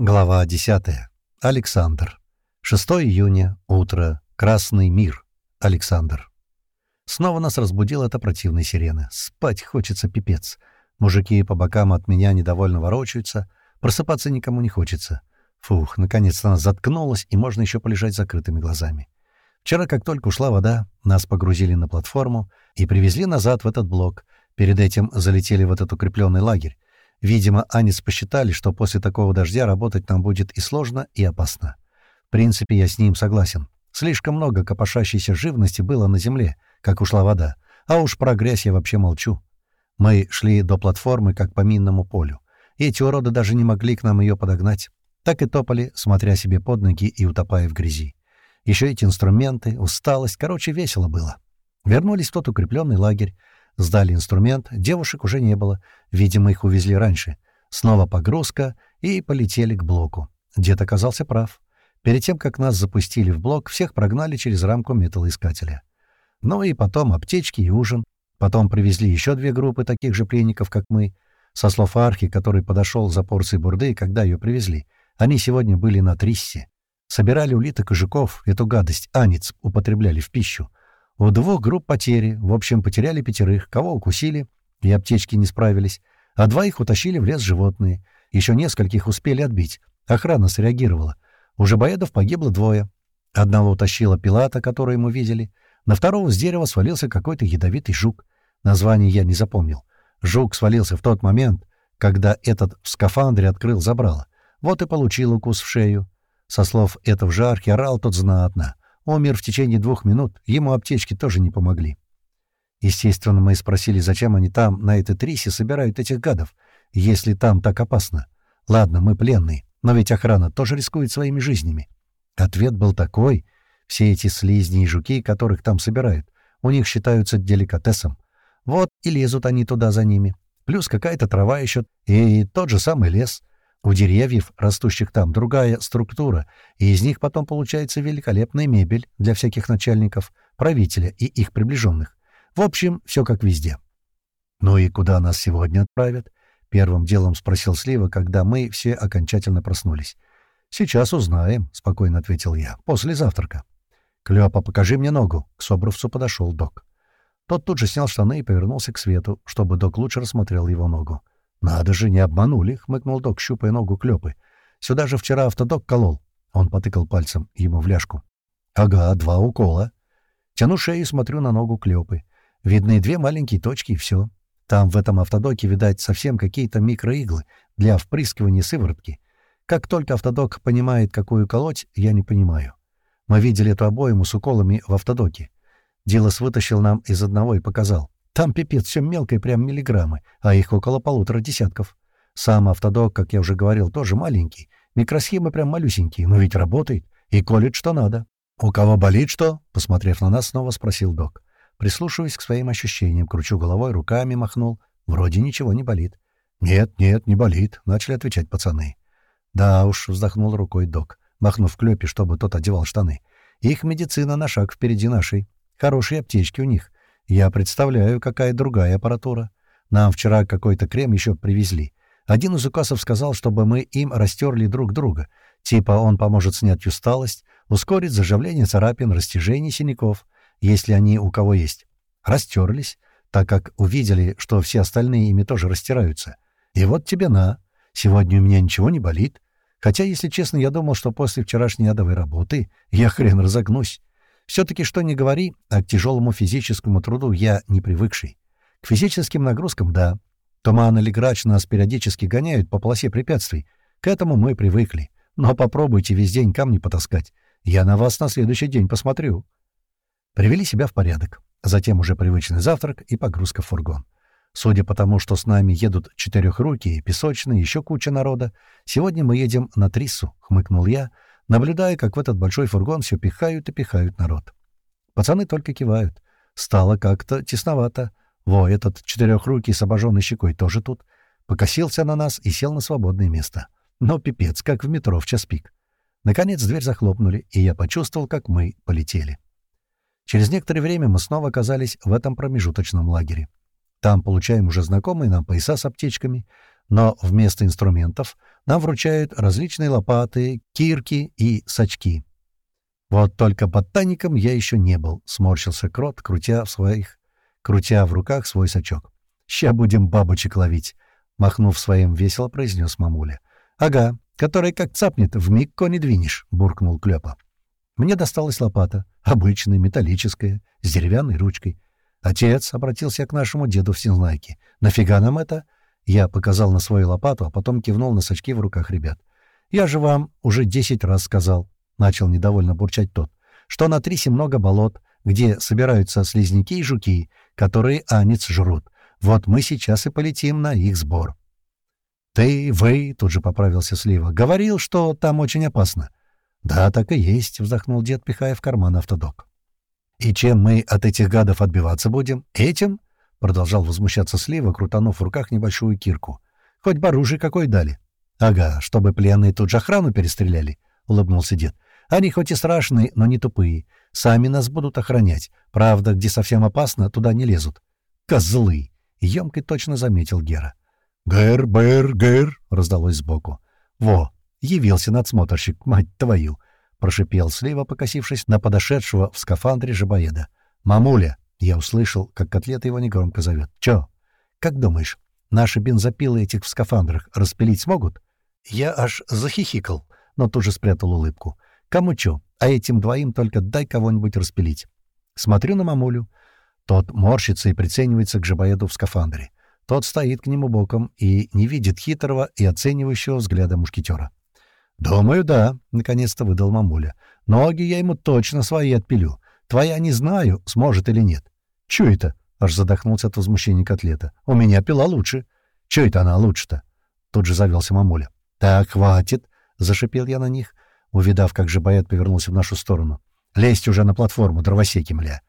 Глава 10. Александр. 6 июня. Утро. Красный мир. Александр. Снова нас разбудила эта противная сирена. Спать хочется пипец. Мужики по бокам от меня недовольно ворочаются. Просыпаться никому не хочется. Фух, наконец-то она заткнулась, и можно еще полежать закрытыми глазами. Вчера, как только ушла вода, нас погрузили на платформу и привезли назад в этот блок. Перед этим залетели в этот укрепленный лагерь. Видимо, Анис посчитали, что после такого дождя работать нам будет и сложно, и опасно. В принципе, я с ним согласен. Слишком много копошащейся живности было на земле, как ушла вода. А уж про грязь я вообще молчу. Мы шли до платформы, как по минному полю. Эти уроды даже не могли к нам ее подогнать. Так и топали, смотря себе под ноги и утопая в грязи. Еще эти инструменты, усталость, короче, весело было. Вернулись в тот укрепленный лагерь, Сдали инструмент, девушек уже не было, видимо, их увезли раньше. Снова погрузка, и полетели к блоку. Дед оказался прав. Перед тем, как нас запустили в блок, всех прогнали через рамку металлоискателя. Ну и потом аптечки и ужин. Потом привезли еще две группы таких же пленников, как мы. Со слов Архи, который подошел за порцией бурды, когда ее привезли, они сегодня были на Триссе. Собирали улиток и жуков, эту гадость, анец, употребляли в пищу. У двух групп потери, в общем, потеряли пятерых, кого укусили, и аптечки не справились, а двоих утащили в лес животные. Еще нескольких успели отбить. Охрана среагировала. У жабоедов погибло двое. Одного утащила пилата, который мы видели. На второго с дерева свалился какой-то ядовитый жук. Название я не запомнил. Жук свалился в тот момент, когда этот в скафандре открыл забрало. Вот и получил укус в шею. Со слов этого же архи орал тот знатно. Умер в течение двух минут, ему аптечки тоже не помогли. Естественно, мы спросили, зачем они там, на этой трисе, собирают этих гадов, если там так опасно. Ладно, мы пленные, но ведь охрана тоже рискует своими жизнями. Ответ был такой. Все эти слизни и жуки, которых там собирают, у них считаются деликатесом. Вот и лезут они туда за ними. Плюс какая-то трава еще, и тот же самый лес. У деревьев, растущих там, другая структура, и из них потом получается великолепная мебель для всяких начальников, правителя и их приближенных. В общем, все как везде. «Ну и куда нас сегодня отправят?» — первым делом спросил Слива, когда мы все окончательно проснулись. «Сейчас узнаем», — спокойно ответил я, — «после завтрака». «Клёпа, покажи мне ногу», — к Собровцу подошел док. Тот тут же снял штаны и повернулся к свету, чтобы док лучше рассмотрел его ногу. «Надо же, не обманули», — хмыкнул док, щупая ногу Клёпы. «Сюда же вчера автодок колол». Он потыкал пальцем ему в ляжку. «Ага, два укола». Тяну шею и смотрю на ногу Клёпы. Видны две маленькие точки, и все. Там в этом автодоке, видать, совсем какие-то микроиглы для впрыскивания сыворотки. Как только автодок понимает, какую колоть, я не понимаю. Мы видели эту обойму с уколами в автодоке. Дилас вытащил нам из одного и показал. Там пипец, все мелкое, прям миллиграммы, а их около полутора десятков. Сам автодок, как я уже говорил, тоже маленький. Микросхемы прям малюсенькие, но ведь работает. И колет что надо. «У кого болит что?» — посмотрев на нас, снова спросил док. Прислушиваясь к своим ощущениям, кручу головой, руками махнул. Вроде ничего не болит. «Нет, нет, не болит», — начали отвечать пацаны. «Да уж», — вздохнул рукой док, махнув клёпе, чтобы тот одевал штаны. «Их медицина на шаг впереди нашей. Хорошие аптечки у них. Я представляю, какая другая аппаратура. Нам вчера какой-то крем еще привезли. Один из указов сказал, чтобы мы им растерли друг друга. Типа он поможет снять усталость, ускорит заживление царапин, растяжений синяков, если они у кого есть. Растерлись, так как увидели, что все остальные ими тоже растираются. И вот тебе на. Сегодня у меня ничего не болит. Хотя, если честно, я думал, что после вчерашней адовой работы я хрен разогнусь. Все-таки, что не говори, а к тяжелому физическому труду я не привыкший. К физическим нагрузкам — да. Туман или грач нас периодически гоняют по полосе препятствий. К этому мы привыкли. Но попробуйте весь день камни потаскать. Я на вас на следующий день посмотрю. Привели себя в порядок. Затем уже привычный завтрак и погрузка в фургон. Судя по тому, что с нами едут четырехрукие, песочные, еще куча народа, сегодня мы едем на Триссу, — хмыкнул я, — наблюдая, как в этот большой фургон все пихают и пихают народ. Пацаны только кивают. Стало как-то тесновато. Во, этот четырехрукий с обожженной щекой тоже тут. Покосился на нас и сел на свободное место. Но пипец, как в метро в час пик. Наконец дверь захлопнули, и я почувствовал, как мы полетели. Через некоторое время мы снова оказались в этом промежуточном лагере. Там получаем уже знакомые нам пояса с аптечками, но вместо инструментов нам вручают различные лопаты, кирки и сачки. Вот только ботаником я еще не был, — сморщился крот, крутя в своих, крутя в руках свой сачок. «Ща будем бабочек ловить», — махнув своим весело, произнес мамуля. «Ага, который как цапнет, вмиг кони двинешь», — буркнул Клёпа. Мне досталась лопата, обычная, металлическая, с деревянной ручкой. «Отец», — обратился к нашему деду в Синзнайке, — «нафига нам это?» Я показал на свою лопату, а потом кивнул на сачки в руках ребят. «Я же вам уже десять раз сказал», — начал недовольно бурчать тот, «что на Трисе много болот, где собираются слизняки и жуки, которые анец жрут. Вот мы сейчас и полетим на их сбор». «Ты, вы», — тут же поправился Слива, — «говорил, что там очень опасно». «Да, так и есть», — вздохнул дед, пихая в карман автодок. «И чем мы от этих гадов отбиваться будем? Этим?» — продолжал возмущаться Слива, крутанув в руках небольшую кирку. «Хоть бы оружие какое дали». «Ага, чтобы пленные тут же охрану перестреляли», — улыбнулся дед. «Они хоть и страшные, но не тупые. Сами нас будут охранять. Правда, где совсем опасно, туда не лезут». «Козлы!» — емкой точно заметил Гера. «Гэр, бэр, гэр!» — раздалось сбоку. «Во! Явился надсмотрщик, мать твою!» — прошипел Слива, покосившись на подошедшего в скафандре жабоеда. «Мамуля!» — я услышал, как котлета его негромко зовет. «Чё? Как думаешь, наши бензопилы этих в скафандрах распилить смогут?» Я аж захихикал, но тут же спрятал улыбку. «Кому чё? А этим двоим только дай кого-нибудь распилить». Смотрю на мамулю. Тот морщится и приценивается к жабоеду в скафандре. Тот стоит к нему боком и не видит хитрого и оценивающего взгляда мушкетера. «Думаю, да», — наконец-то выдал мамуля. «Ноги я ему точно свои отпилю. Твоя не знаю, сможет или нет». «Чё это?» — аж задохнулся от возмущения котлета. «У меня пила лучше». «Чё это она лучше-то?» Тут же завелся мамуля. «Так, хватит!» — зашипел я на них, увидав, как же боят повернулся в нашу сторону. «Лезть уже на платформу, дровосеки, мля!»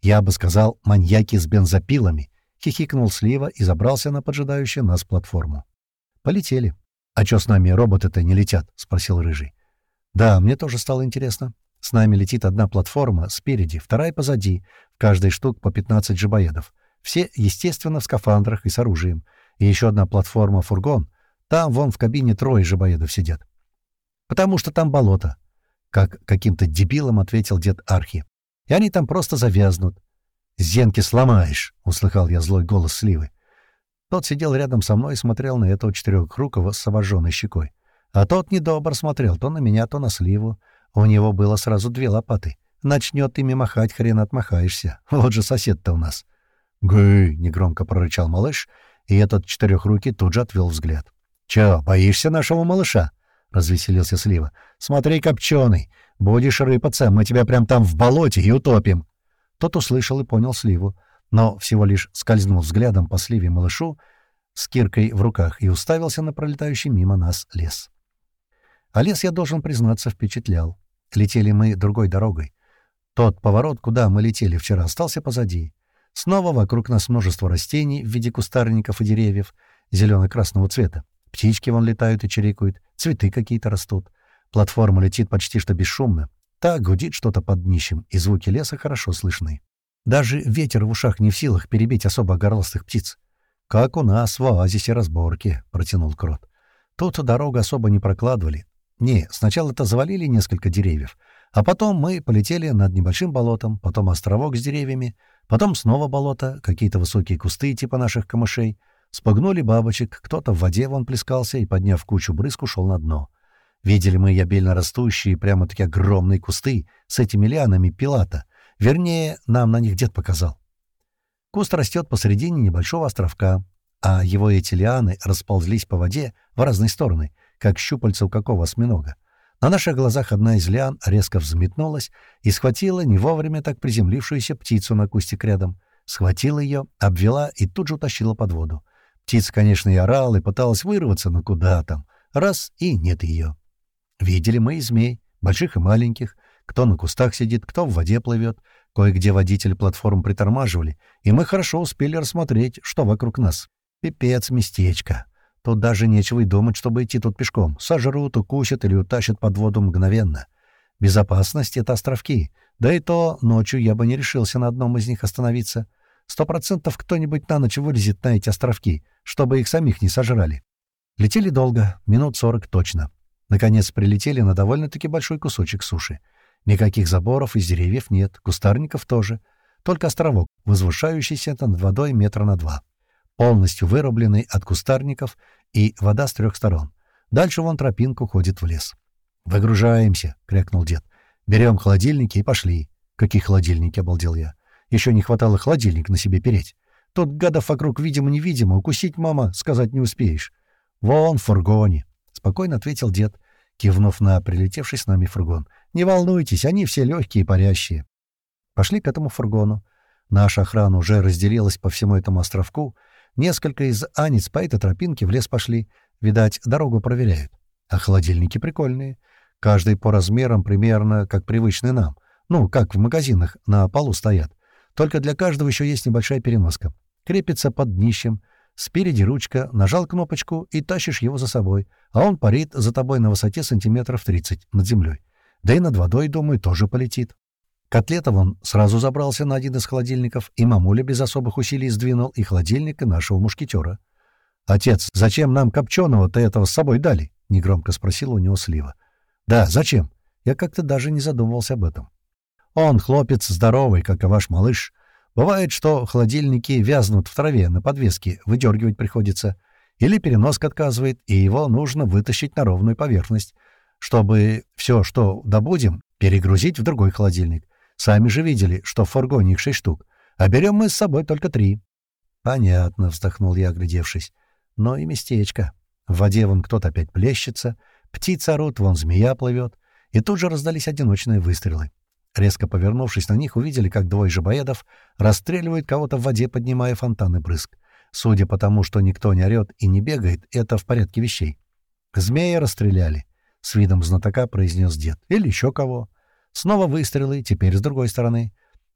Я бы сказал, маньяки с бензопилами. Хихикнул Слива и забрался на поджидающую нас платформу. Полетели. «А чё с нами роботы-то не летят?» — спросил Рыжий. «Да, мне тоже стало интересно. С нами летит одна платформа спереди, вторая позади, в каждой штук по 15 жабоедов. Все, естественно, в скафандрах и с оружием. И еще одна платформа-фургон. Там вон в кабине трое жабоедов сидят. «Потому что там болото», — как каким-то дебилом ответил дед Архи. «И они там просто завязнут». «Зенки сломаешь», — услыхал я злой голос Сливы. Тот сидел рядом со мной и смотрел на этого четырехрукого с обожженной щекой. А тот недобр смотрел то на меня, то на сливу. У него было сразу две лопаты. Начнет ими махать, хрен отмахаешься. Вот же сосед-то у нас. «Гы!» — негромко прорычал малыш, и этот четырехрукий тут же отвел взгляд. «Чё, боишься нашего малыша?» — развеселился Слива. «Смотри, копченый! Будешь рыпаться, мы тебя прям там в болоте и утопим!» Тот услышал и понял Сливу но всего лишь скользнул взглядом по сливе малышу с киркой в руках и уставился на пролетающий мимо нас лес. А лес, я должен признаться, впечатлял. Летели мы другой дорогой. Тот поворот, куда мы летели вчера, остался позади. Снова вокруг нас множество растений в виде кустарников и деревьев зелено-красного цвета. Птички вон летают и чирикают, цветы какие-то растут. Платформа летит почти что бесшумно. Так гудит что-то под днищем, и звуки леса хорошо слышны. Даже ветер в ушах не в силах перебить особо горластых птиц. «Как у нас в оазисе разборки», — протянул Крот. «Тут дорогу особо не прокладывали. Не, сначала это завалили несколько деревьев, а потом мы полетели над небольшим болотом, потом островок с деревьями, потом снова болото, какие-то высокие кусты типа наших камышей. Спугнули бабочек, кто-то в воде вон плескался и, подняв кучу брызг, ушел на дно. Видели мы ябельно растущие, прямо-таки огромные кусты с этими лианами пилата — Вернее, нам на них дед показал. Куст растет посредине небольшого островка, а его эти лианы расползлись по воде в разные стороны, как щупальца у какого осьминога. На наших глазах одна из лиан резко взметнулась и схватила не вовремя так приземлившуюся птицу на кустик рядом. Схватила ее, обвела и тут же утащила под воду. Птица, конечно, и орала, и пыталась вырваться, но куда там. Раз — и нет ее. Видели мы и змей, больших и маленьких, кто на кустах сидит, кто в воде плывет. Кое-где водители платформ притормаживали, и мы хорошо успели рассмотреть, что вокруг нас. Пипец местечко. Тут даже нечего и думать, чтобы идти тут пешком. Сожрут, укусят или утащат под воду мгновенно. Безопасность — это островки. Да и то ночью я бы не решился на одном из них остановиться. Сто процентов кто-нибудь на ночь вылезет на эти островки, чтобы их самих не сожрали. Летели долго, минут сорок точно. Наконец прилетели на довольно-таки большой кусочек суши. Никаких заборов из деревьев нет, кустарников тоже. Только островок, возвышающийся над водой метра на два. Полностью вырубленный от кустарников и вода с трех сторон. Дальше вон тропинка уходит в лес. «Выгружаемся!» — крякнул дед. «Берем холодильники и пошли». «Какие холодильники?» — обалдел я. «Еще не хватало холодильник на себе переть. Тут гадов вокруг видимо-невидимо, укусить, мама, сказать не успеешь». «Вон в фургоне», — спокойно ответил дед, кивнув на прилетевший с нами фургон. «Не волнуйтесь, они все легкие и парящие». Пошли к этому фургону. Наша охрана уже разделилась по всему этому островку. Несколько из анец по этой тропинке в лес пошли. Видать, дорогу проверяют. А холодильники прикольные. Каждый по размерам примерно как привычный нам. Ну, как в магазинах, на полу стоят. Только для каждого еще есть небольшая переноска. Крепится под днищем. Спереди ручка, нажал кнопочку и тащишь его за собой, а он парит за тобой на высоте сантиметров 30 над землей. Да и над водой, думаю, тоже полетит. Котлетов он сразу забрался на один из холодильников, и мамуля без особых усилий сдвинул и холодильник, и нашего мушкетера. «Отец, зачем нам копченого-то этого с собой дали?» — негромко спросил у него Слива. «Да, зачем?» Я как-то даже не задумывался об этом. «Он хлопец здоровый, как и ваш малыш. Бывает, что холодильники вязнут в траве на подвеске, выдергивать приходится. Или переноска отказывает, и его нужно вытащить на ровную поверхность, чтобы все, что добудем, перегрузить в другой холодильник. Сами же видели, что в фургоне их шесть штук, а берем мы с собой только три». «Понятно», — вздохнул я, оглядевшись. «Но и местечко. В воде вон кто-то опять плещется, птицы орут, вон змея плывет». И тут же раздались одиночные выстрелы. Резко повернувшись на них, увидели, как двое жабоедов расстреливают кого-то в воде, поднимая фонтаны брызг. Судя по тому, что никто не орёт и не бегает, это в порядке вещей. «Змея расстреляли», — с видом знатока произнес дед. «Или еще кого». Снова выстрелы, теперь с другой стороны.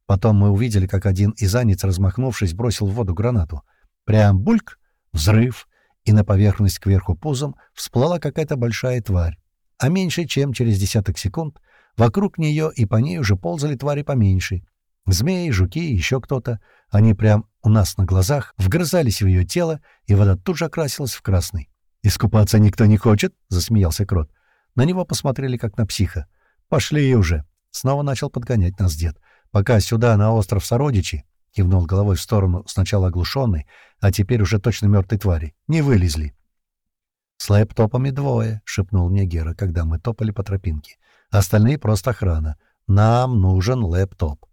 Потом мы увидели, как один из анец, размахнувшись, бросил в воду гранату. Прям бульк, взрыв, и на поверхность кверху пузом всплыла какая-то большая тварь. А меньше, чем через десяток секунд, вокруг нее и по ней уже ползали твари поменьше. Змеи, жуки, еще кто-то. Они прям у нас на глазах вгрызались в ее тело, и вода тут же окрасилась в красный. «Искупаться никто не хочет?» — засмеялся Крот. На него посмотрели, как на психа. «Пошли уже!» — снова начал подгонять нас дед. «Пока сюда, на остров Сородичи», — кивнул головой в сторону сначала оглушенной, а теперь уже точно мертвой твари, — «не вылезли». «С лэптопами двое», — шепнул мне Гера, когда мы топали по тропинке. «Остальные просто охрана. Нам нужен лэптоп».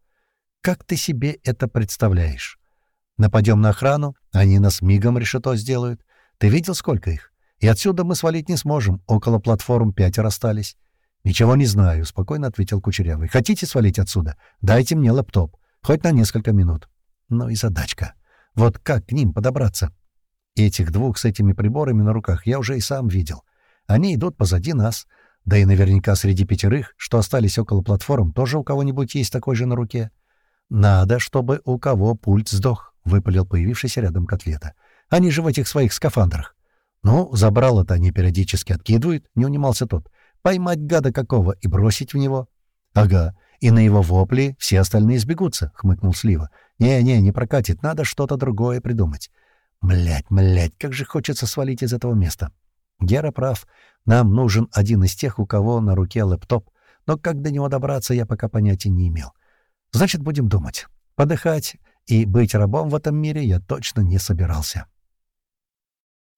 «Как ты себе это представляешь? Нападем на охрану, они нас мигом решето сделают. Ты видел, сколько их? И отсюда мы свалить не сможем, около платформ пятеро остались. «Ничего не знаю», — спокойно ответил Кучерявый. «Хотите свалить отсюда? Дайте мне лэптоп. Хоть на несколько минут». Ну и задачка. Вот как к ним подобраться? Этих двух с этими приборами на руках я уже и сам видел. Они идут позади нас. Да и наверняка среди пятерых, что остались около платформ, тоже у кого-нибудь есть такой же на руке. «Надо, чтобы у кого пульт сдох», — выпалил появившийся рядом котлета. «Они же в этих своих скафандрах». «Ну, забрало-то они периодически откидывают», — не унимался тот. Поймать гада какого и бросить в него. — Ага, и на его вопли все остальные сбегутся, — хмыкнул Слива. «Не, — не прокатит, надо что-то другое придумать. Млять, млять, как же хочется свалить из этого места. Гера прав, нам нужен один из тех, у кого на руке лэптоп, но как до него добраться, я пока понятия не имел. Значит, будем думать. Подыхать и быть рабом в этом мире я точно не собирался.